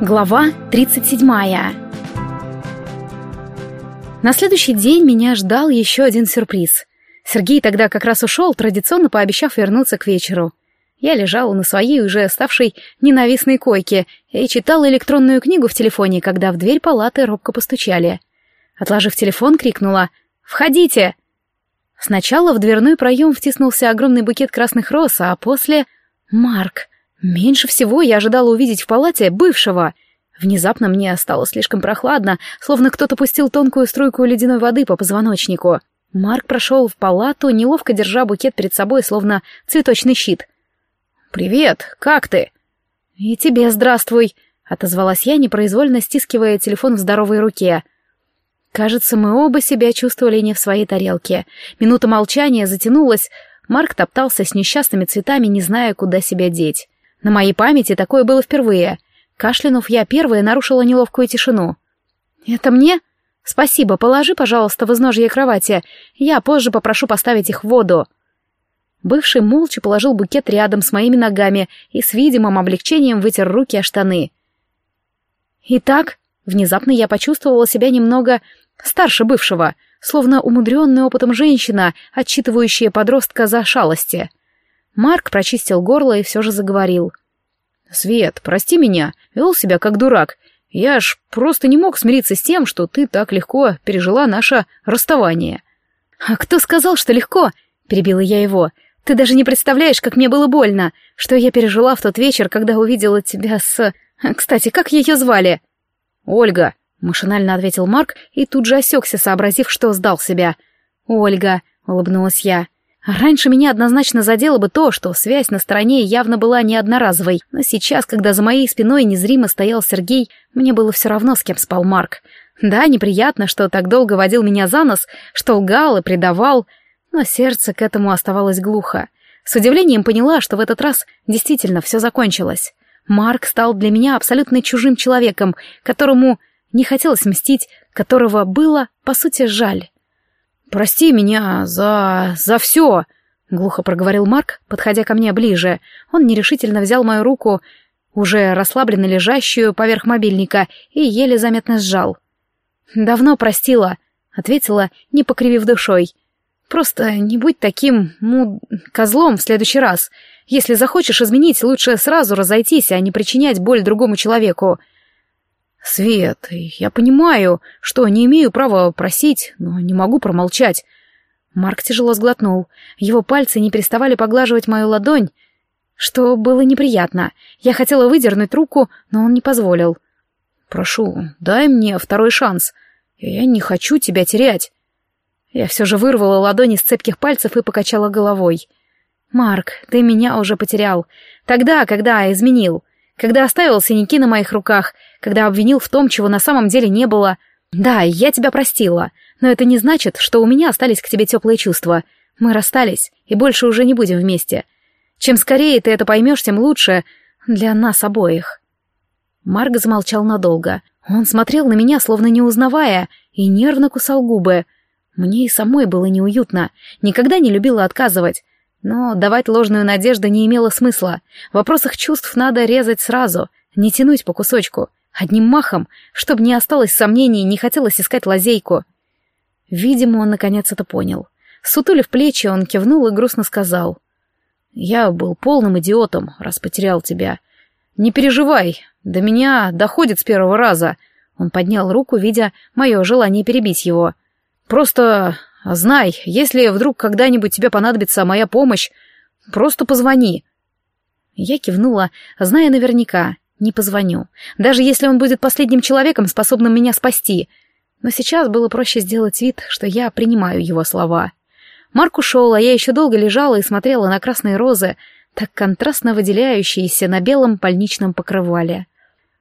Глава 37 На следующий день меня ждал еще один сюрприз. Сергей тогда как раз ушел, традиционно пообещав вернуться к вечеру. Я лежала на своей уже ставшей ненавистной койке и читала электронную книгу в телефоне, когда в дверь палаты робко постучали. Отложив телефон, крикнула «Входите!». Сначала в дверной проем втиснулся огромный букет красных роз, а после — Марк — Меньше всего я ожидала увидеть в палате бывшего. Внезапно мне стало слишком прохладно, словно кто-то пустил тонкую струйку ледяной воды по позвоночнику. Марк прошел в палату, неловко держа букет перед собой, словно цветочный щит. «Привет, как ты?» «И тебе здравствуй», — отозвалась я, непроизвольно стискивая телефон в здоровой руке. Кажется, мы оба себя чувствовали не в своей тарелке. Минута молчания затянулась, Марк топтался с несчастными цветами, не зная, куда себя деть. На моей памяти такое было впервые. Кашлянув, я первая нарушила неловкую тишину. «Это мне? Спасибо, положи, пожалуйста, в изножье кровати. Я позже попрошу поставить их в воду». Бывший молча положил букет рядом с моими ногами и с видимым облегчением вытер руки о штаны. «Итак», внезапно я почувствовала себя немного старше бывшего, словно умудренная опытом женщина, отчитывающая подростка за шалости. Марк прочистил горло и все же заговорил. «Свет, прости меня, вел себя как дурак. Я ж просто не мог смириться с тем, что ты так легко пережила наше расставание». «А кто сказал, что легко?» — перебила я его. «Ты даже не представляешь, как мне было больно, что я пережила в тот вечер, когда увидела тебя с... Кстати, как ее звали?» «Ольга», — машинально ответил Марк и тут же осекся, сообразив, что сдал себя. «Ольга», — улыбнулась я. Раньше меня однозначно задело бы то, что связь на стороне явно была не одноразовой, но сейчас, когда за моей спиной незримо стоял Сергей, мне было все равно, с кем спал Марк. Да, неприятно, что так долго водил меня за нос, что лгал и предавал, но сердце к этому оставалось глухо. С удивлением поняла, что в этот раз действительно все закончилось. Марк стал для меня абсолютно чужим человеком, которому не хотелось мстить, которого было, по сути, жаль. «Прости меня за... за все!» — глухо проговорил Марк, подходя ко мне ближе. Он нерешительно взял мою руку, уже расслабленно лежащую поверх мобильника, и еле заметно сжал. «Давно простила», — ответила, не покривив душой. «Просто не будь таким, ну, козлом в следующий раз. Если захочешь изменить, лучше сразу разойтись, а не причинять боль другому человеку. «Свет, я понимаю, что не имею права просить, но не могу промолчать». Марк тяжело сглотнул. Его пальцы не переставали поглаживать мою ладонь, что было неприятно. Я хотела выдернуть руку, но он не позволил. «Прошу, дай мне второй шанс. Я не хочу тебя терять». Я все же вырвала ладони с цепких пальцев и покачала головой. «Марк, ты меня уже потерял. Тогда, когда изменил когда оставил синяки на моих руках, когда обвинил в том, чего на самом деле не было. Да, я тебя простила, но это не значит, что у меня остались к тебе теплые чувства. Мы расстались и больше уже не будем вместе. Чем скорее ты это поймешь, тем лучше для нас обоих. Марк замолчал надолго. Он смотрел на меня, словно не узнавая, и нервно кусал губы. Мне и самой было неуютно. Никогда не любила отказывать. Но давать ложную надежду не имело смысла. В вопросах чувств надо резать сразу, не тянуть по кусочку, одним махом, чтобы не осталось сомнений не хотелось искать лазейку. Видимо, он наконец это понял. Сутулив плечи, он кивнул и грустно сказал. «Я был полным идиотом, раз потерял тебя. Не переживай, до меня доходит с первого раза». Он поднял руку, видя мое желание перебить его. «Просто Знай, если вдруг когда-нибудь тебе понадобится моя помощь, просто позвони». Я кивнула, зная наверняка, не позвоню, даже если он будет последним человеком, способным меня спасти. Но сейчас было проще сделать вид, что я принимаю его слова. Марк ушел, а я еще долго лежала и смотрела на красные розы, так контрастно выделяющиеся на белом больничном покрывале.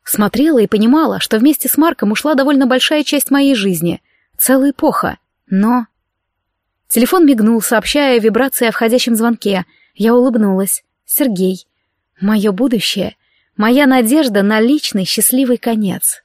Смотрела и понимала, что вместе с Марком ушла довольно большая часть моей жизни, целая эпоха. Но Телефон мигнул, сообщая вибрации о входящем звонке. Я улыбнулась. Сергей. Мое будущее. Моя надежда на личный счастливый конец.